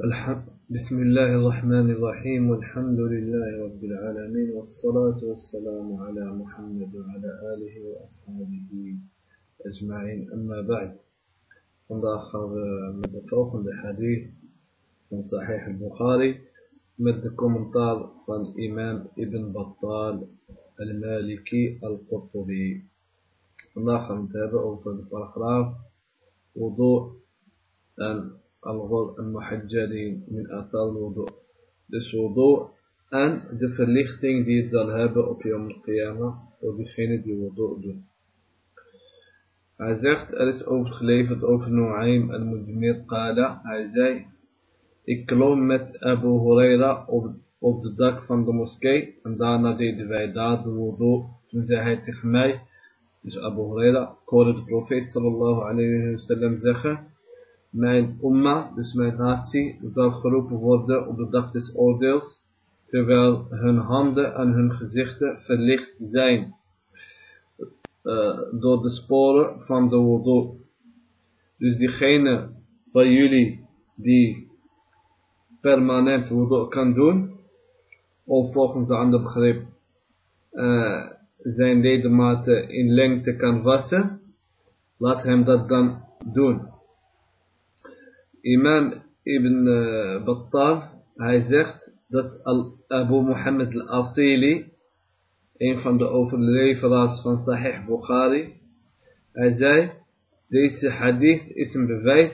الحق. بسم الله الرحمن الرحيم. والحمد لله رب العالمين. والصلاة والسلام على محمد وعلى آله وأصحابه أجمعين. أما بعد نضاخر مدة أخرى الحديث من صحيح البخاري. مد كومنتار الإمام ابن بطال المالكي القطبي نضاخر متابعه في الفرخراف وضوء al-ghul al-muhajjalin min atal wudu. Dus wudu en de verlichting die het zal hebben op Yom al-Qiyamah voor diegene die wudu doen. Hij zegt, er is overgeleverd over Nu'aym al-Mujmir Qala. Hij zei, ik klom met Abu Huraira op, op de dak van de moskee. En daarna deden wij daar de wudu. Toen zei hij tegen mij, dus Abu Huraira, ik hoorde de profeet sallallahu alayhi wa sallam zeggen. Mijn umma, dus mijn natie, zal geroepen worden op de dag des oordeels. Terwijl hun handen en hun gezichten verlicht zijn. Uh, door de sporen van de wudu. Dus diegene van jullie die permanent wudu kan doen, of volgens de andere begrip uh, zijn ledematen in lengte kan wassen, laat hem dat dan doen. Imam Ibn uh, Battal, hij zegt dat Abu Muhammad al-Asili een van de overleveraars van Sahih Bukhari. Hij zei, deze hadith is een bewijs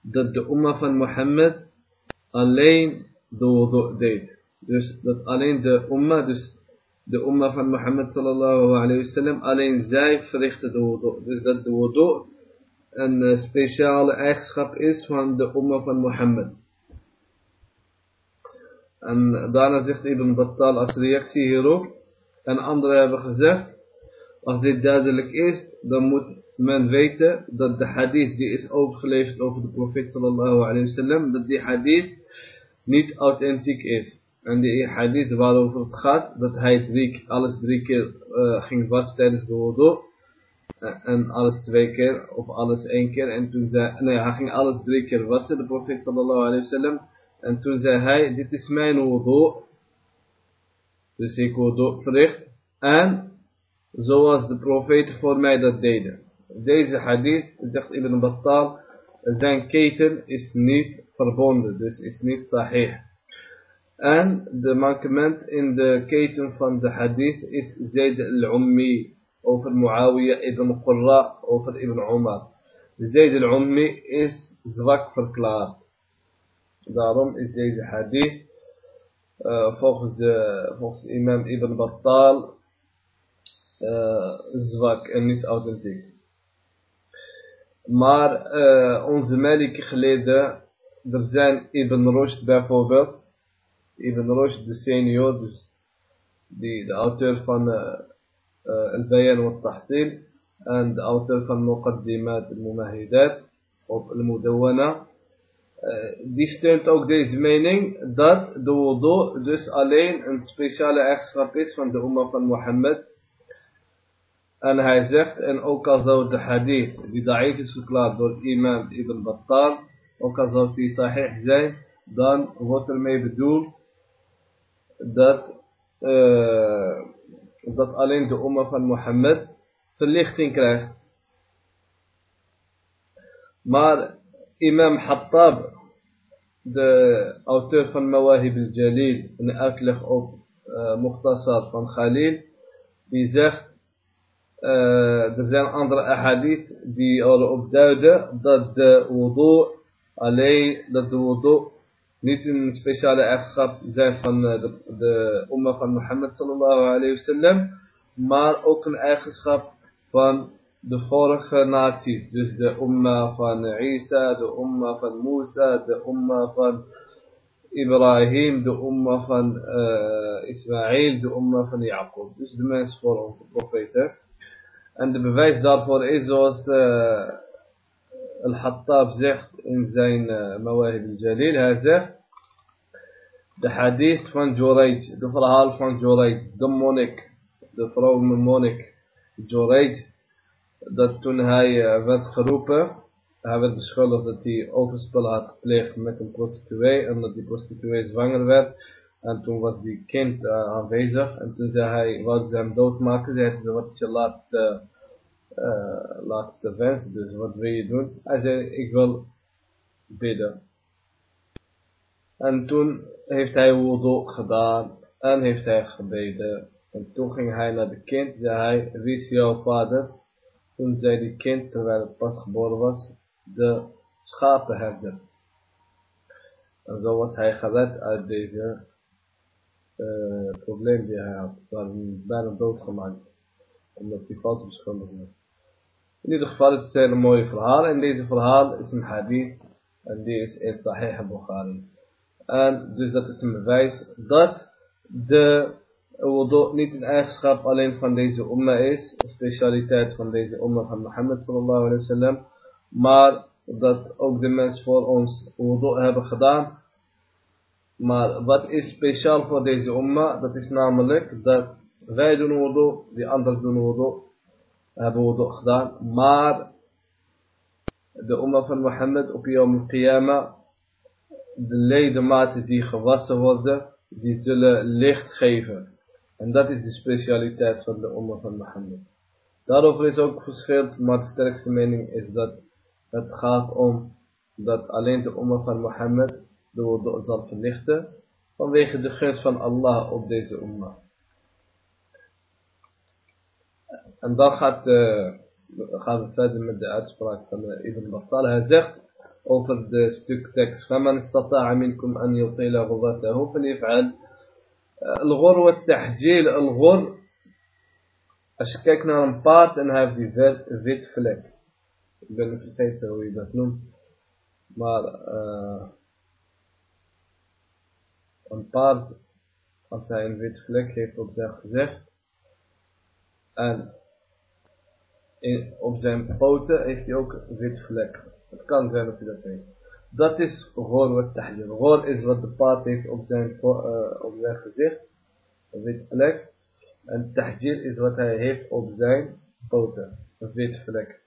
dat de umma van Mohammed alleen de wudu deed. Dus dat alleen de umma, dus de umma van Mohammed sallallahu alayhi wa sallam, alleen zij verrichtte de wudu. Dus dat de wudu een speciale eigenschap is van de umma van Mohammed. En daarna zegt Ibn Battal als reactie hierop, en anderen hebben gezegd, als dit duidelijk is, dan moet men weten dat de hadith die is overgeleverd over de profeet sallallahu alayhi wa sallam, dat die hadith niet authentiek is. En die hadith waarover het gaat, dat hij drie, alles drie keer uh, ging wassen tijdens de wudu. En alles twee keer, of alles één keer. En toen zei, nee, hij ging alles drie keer wassen, de profeet sallallahu alayhi wa sallam. En toen zei hij, dit is mijn wudu. Dus ik wudu verricht. En zoals de profeten voor mij dat deden. Deze hadith, zegt Ibn Battal, zijn keten is niet verbonden. Dus is niet sahih. En de mankement in de keten van de hadith is Zayd al-Ummi over Muawiyah ibn Qurra over Ibn Umar. Zayd al-Ummi is zwak verklaard. Daarom is deze hadith uh, volgens, de, volgens imam Ibn Battal uh, zwak en niet authentiek. Maar uh, onze Maliki geleden, er zijn Ibn Rushd bijvoorbeeld, Ibn Rushd de senior, dus die, de auteur van uh, uh, Al-Bayan wa Tahsil en de auteur van Muqaddimat al-Mumahidat of. Uh, deze mening dat de wudu dus alleen een speciale eigenschap is van de umma van Mohammed. En hij zegt, en ook al zou de hadith die da'if is verklaard door imam Ibn Battal, ook al zou die sahih zijn, dan wordt ermee bedoeld dat, uh, dat alleen de umma van Mohammed verlichting krijgt. Maar imam Hattab, de auteur van Mawahib al-Jalil, een uitleg op uh, Mukhtasar van Khalil, die zegt, uh, er zijn andere ahadith die erop duiden dat de wudu alleen, dat de wudu niet een speciale eigenschap zijn van de, de umma van Mohammed sallallahu alayhi wa sallam, maar ook een eigenschap van de vorige naties. Dus de umma van Isa, de umma van Musa, de umma van Ibrahim, de umma van uh, Ismail, de umma van Jacob. Dus de mensen voor onze profeten. En de bewijs daarvoor is zoals uh, Al-Hattab zegt in zijn uh, Mawahib al-Jalil. Hij zegt, de hadith van Juraj, de verhaal van Juraj, de monnik, de vrouw monnik, Juraj, dat toen hij uh, werd geroepen hij werd beschuldigd dat hij overspel had gepleegd met een prostituee en dat die prostituee zwanger werd. En toen was die kind uh, aanwezig en toen zei hij, wou ze hem doodmaken? Zei hij, wat is je laatste, uh, laatste wens, dus wat wil je doen? Hij zei, ik wil bidden. En toen heeft hij wudu gedaan en heeft hij gebeden. En toen ging hij naar de kind, zei hij, wie jouw vader? Toen zei die kind, terwijl het pas geboren was, de schapenherder. En zo was hij gered uit deze uh, probleem die hij had. Ze hadden bijna doodgemaakt. Omdat hij vals beschuldigd was. In ieder geval, het is een mooie verhaal. En deze verhaal is een hadith. En die is in Sahih Bukhari. En dus dat is een bewijs dat de wudu niet een eigenschap alleen van deze umma is. Een specialiteit van deze umma van Mohammed sallallahu alayhi wa sallam. Maar dat ook de mensen voor ons wudu hebben gedaan. Maar wat is speciaal voor deze umma? Dat is namelijk dat wij doen wudu, die anderen doen wudu, hebben wudu gedaan. Maar de umma van Mohammed op Yom Qiyamah, de ledematen die gewassen worden, die zullen licht geven. En dat is de specialiteit van de umma van Mohammed. Daarover is ook verschil, maar de sterkste mening is dat het gaat om dat alleen de umma van Mohammed de zal verlichten vanwege de gunst van Allah op deze umma. En dan gaat, de خاف فاز مدعات فراك فما إذا بطلها زخ أوفرد ستكتكس فمن استطاع منكم أن يطيل غضته فليفعل. آه، الغر والتحجيل. الغر أشككنا أشكاكنا نبات أنها في آه، ذات فيت فلك بين في الحيث ما مار نبات أصلا فيت فلك هيفو بزاخ زخ. أنا. Op zijn poten heeft hij ook wit vlek. Het kan zijn dat hij dat heeft. Dat is gehoor wat tahjir. Gehoor is wat de paard heeft op zijn, uh, op zijn gezicht, een wit vlek. En tahjir is wat hij heeft op zijn poten, een wit vlek.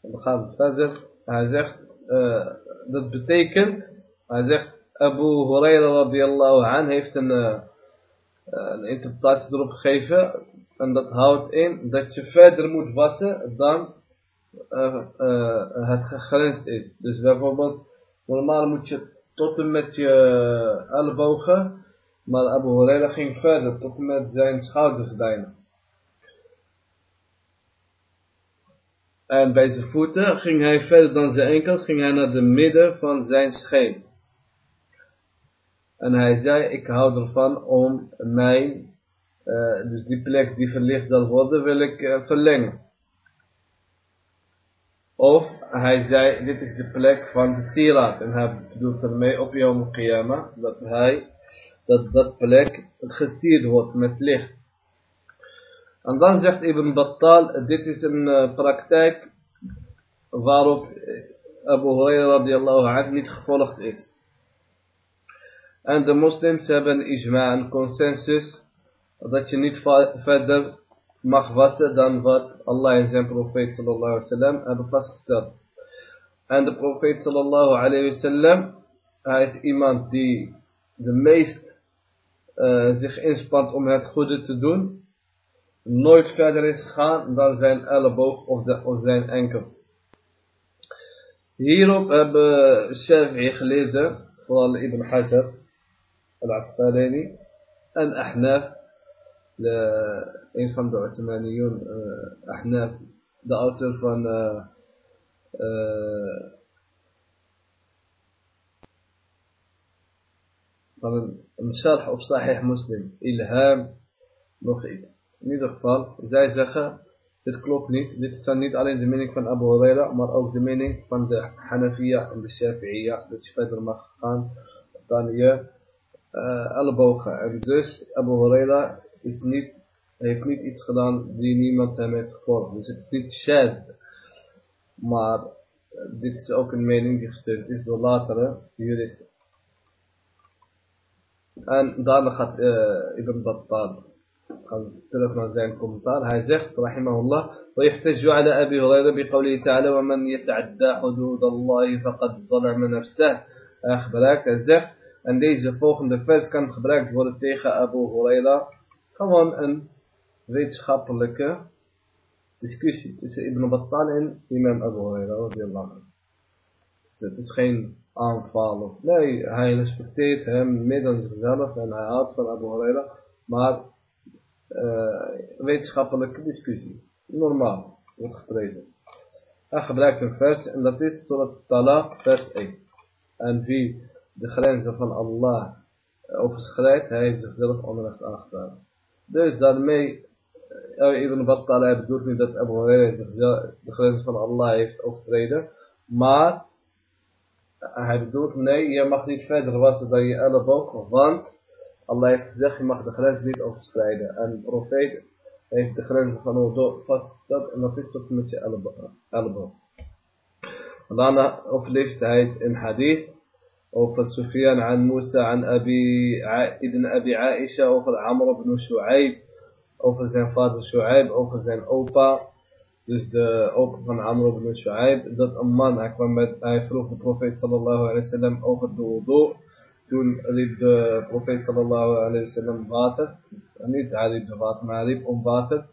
En dan gaan we verder. Hij zegt, uh, dat betekent, hij zegt, Abu Huraira radiallahu an heeft een, uh, een interpretatie erop gegeven. En dat houdt in dat je verder moet wassen dan uh, het gegrensd is. Dus bijvoorbeeld, normaal moet je tot en met je ellebogen. Maar Abu Huraira ging verder tot en met zijn schouders bijna. En bij zijn voeten ging hij verder dan zijn enkels, ging hij naar de midden van zijn scheen. En hij zei, ik hou ervan om mijn, uh, dus die plek die verlicht zal worden, wil ik uh, verlengen. Of hij zei, dit is de plek van de sieraad. En hij bedoelt ermee op Yom Qiyamah, dat hij, dat dat plek gesierd wordt met licht. En dan zegt Ibn Battal, dit is een uh, praktijk waarop Abu Hurairah radiallahu anhu niet gevolgd is. En de moslims hebben ijma, een consensus, dat je niet verder mag wassen dan wat Allah en zijn profeet sallallahu alaihi wasallam hebben vastgesteld. En de profeet sallallahu alaihi wasallam, hij is iemand die de meest uh, zich inspant om het goede te doen nooit verder is gegaan dan zijn elleboog of, of zijn enkels. Hierop hebben Shafi'i gelezen, vooral Ibn Hajar, En Ahnaf, de, een van de uh, auteur van uh, uh, van een, sharh op Sahih Muslim, Ilham, nog iets. In ieder geval, dit klopt niet. Dit is dan niet alleen de mening van Abu Huraira, maar ook de mening van de Hanafiya en de Shafi'iyya. Dat je verder mag gaan dan je uh, ellebogen. En dus Abu Huraira is niet, heeft niet iets gedaan die niemand hem heeft gevolgd. Dus het is niet shad. Maar uh, dit is ook een mening die gesteund is door latere juristen. En daarna gaat uh, Ibn Battal terug naar zijn commentaar. Hij zegt, rahimahullah, ويحتج على أبي هريرة بقوله تعالى ومن يتعدى حدود الله فقد ظلم نفسه. Hij zegt, en deze volgende vers kan gebruikt worden tegen Abu Huraira. Gewoon een wetenschappelijke discussie tussen Ibn Battal en Imam Abu Huraira. Dus het is geen aanval. Nee, hij respecteert hem midden zichzelf en hij houdt van Abu Huraira. Maar uh, wetenschappelijke discussie. Normaal, wordt geprezen. Hij gebruikt een vers en dat is Surat Talaq vers 1. En wie de grenzen van Allah overschrijdt, hij heeft zichzelf onrecht aangedaan. Dus daarmee, uh, Ibn Battal bedoelt niet dat Abu Huraira de grenzen van Allah heeft overtreden, maar hij bedoelt, nee, je mag niet verder wassen dan je elleboog, want Allah heeft gezegd, je mag de grens niet overschrijden. En de profeet heeft de grenzen van wudu vastgesteld en dat is tot met je elleboog. En daarna overleeft hij in hadith over Sufyan aan Musa aan Abi, ibn Abi Aisha, over Amr ibn Shu'aib, over zijn vader Shu'aib, over zijn opa. Dus de opa van Amr ibn Shu'aib, dat een man, hij, kwam met, hij vroeg de profeet sallallahu alayhi wa sallam over de wudu. Toen riep de profeet sallallahu alayhi wa sallam water. Niet hij riep de water, maar hij riep om water.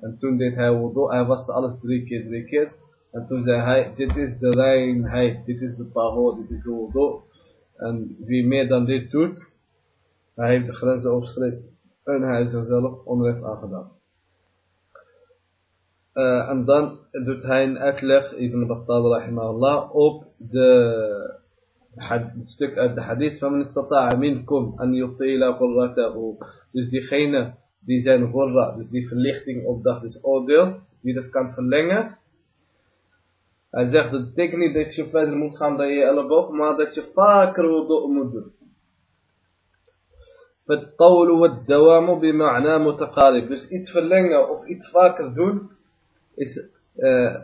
En toen deed hij wudu, hij waste alles drie keer, drie keer. En toen zei hij, dit is de reinheid, dit is de tahor, dit is de wudu. En wie meer dan dit doet, hij heeft de grenzen overschreden. En hij is zichzelf onrecht aangedaan. Uh, en dan doet hij een uitleg, Ibn Battal rahimahullah, op de het stuk uit de hadith van istata'a minkum an yutila qurratahu. Dus diegene die zijn gurra, dus die verlichting op dag des oordeels, die dat kan verlengen. Hij zegt, dat betekent niet dat je verder moet gaan dan je elleboog, maar dat je vaker wudu moet doen. فالطول والدوام بمعنى متقارب dus iets verlengen of iets vaker doen is, uh, uh,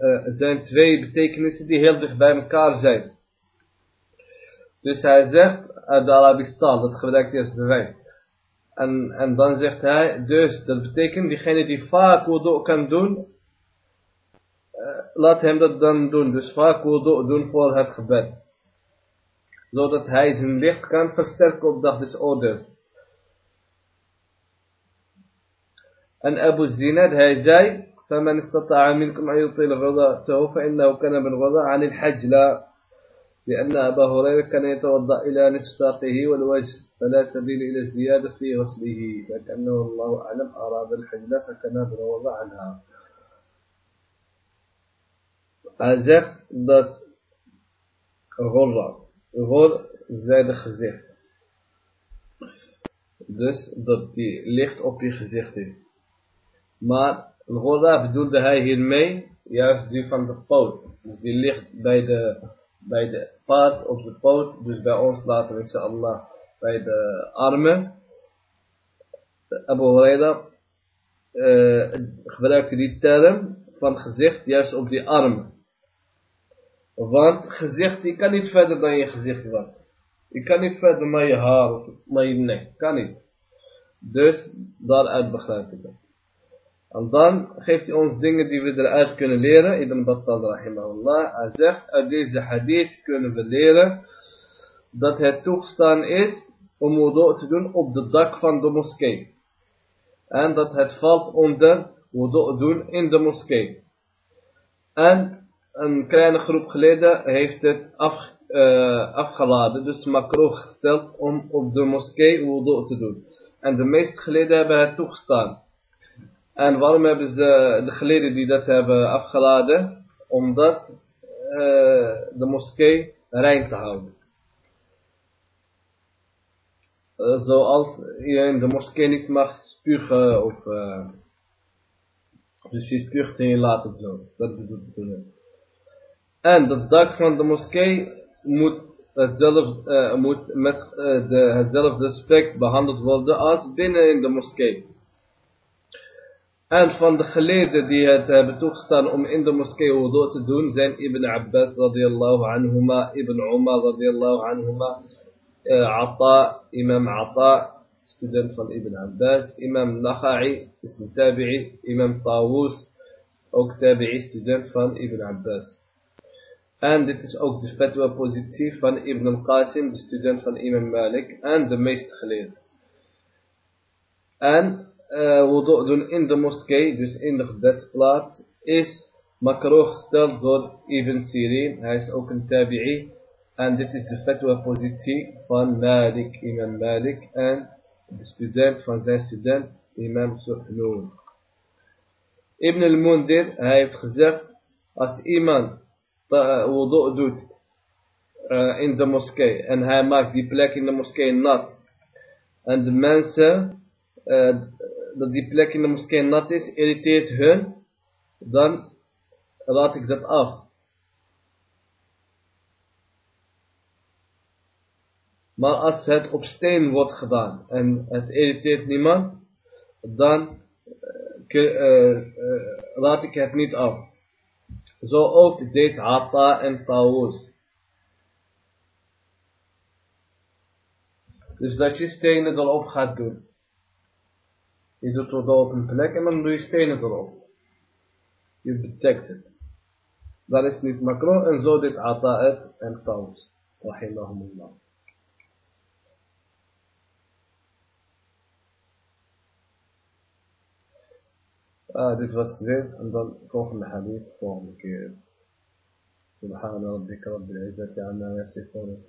uh, zijn twee betekenissen die heel dicht bij elkaar zijn dus hij zegt uit de Arabische taal, dat gebruikt hij als bewijs. En, en dan zegt hij, dus dat betekent diegene die vaak wudu kan doen, uh, laat hem dat dan doen. Dus vaak wudu doen voor het gebed. Zodat hij zijn licht kan versterken op dag des oordeels. En Abu Zinad, hij zei, فمن استطاع منكم أن يطيل غضاءته فإنه كان بالغضاء عن الحج لا لأن أبا هريرة كان يتوضأ إلى نصف ساقه والوجه فلا سبيل إلى الزيادة في غسله لكنه الله أعلم أراد الحجلة فكان بالوضع عنها Hij zegt dat Gorra, Gor zij de gezicht. Dus dat die licht op je gezicht is. Maar Gorra bedoelde hij hiermee juist die van de poot. Dus die ligt bij de bij de paard op de poot, dus bij ons laten we inshallah bij de armen. Abu Huraira uh, gebruikte die term van gezicht juist op die armen. Want gezicht, je kan niet verder dan je gezicht wassen. Je kan niet verder naar je haar of naar je nek, kan niet. Dus daaruit begrijp ik dat. En dan geeft hij ons dingen die we eruit kunnen leren. Ibn Battal rahimahullah. Hij zegt, uit deze hadith kunnen we leren dat het toegestaan is om wudu te doen op de dak van de moskee. En dat het valt onder wudu doen in de moskee. En een kleine groep geleden heeft het af, uh, afgeladen, dus makro gesteld om op de moskee wudu te doen. En de meeste geleden hebben het toegestaan. En waarom hebben ze de geleden die dat hebben afgeladen? Omdat uh, de moskee rein te houden. Uh, zoals je in de moskee niet mag spugen of dus je spuugt en je laat het zo. Dat bedoelt het. En het dak van de moskee moet, hetzelfde, moet met de, hetzelfde respect behandeld worden als binnen in de moskee. En van de geleden die het hebben toegestaan om in de moskee wudu te doen zijn Ibn Abbas radiyallahu anhuma, Ibn Umar radiyallahu anhuma, uh, Imam Atta student van Ibn Abbas. Imam Nakhai is een tabi'i. Imam Tawus, ook tabi'i, student van Ibn Abbas. En dit is ook de fatwa positief van Ibn al-Qasim, de student van Imam Malik. En de meeste geleerden. En uh, wudu doen in de moskee, dus in de gebedsplaats, is makro gesteld door Ibn Sirin. Hij is ook een tabi'i. En dit is de fatwa positie van Malik, Imam Malik. En de student van zijn student, Imam Suhnoon. Ibn al-Mundir, heeft gezegd, als iemand wudu doet uh, in de moskee. En hij maakt die plek in de moskee nat. En de mensen uh, dat die plek in de moskee nat is irriteert hun dan laat ik dat af. Maar als het op steen wordt gedaan en het irriteert niemand dan laat ik het niet af zo ook deed Atta en Tawus. Dus dat je stenen erop gaat doen. Je doet het op een plek en dan doe je stenen erop. Je bedekt het. Dat is niet makro en zo deed Atta het en Tawus. Rahimahumullah. آه ديت فاس زين. نظن كوخ الحديث فهم كيف سبحان ربك رب العزة عما يصفون.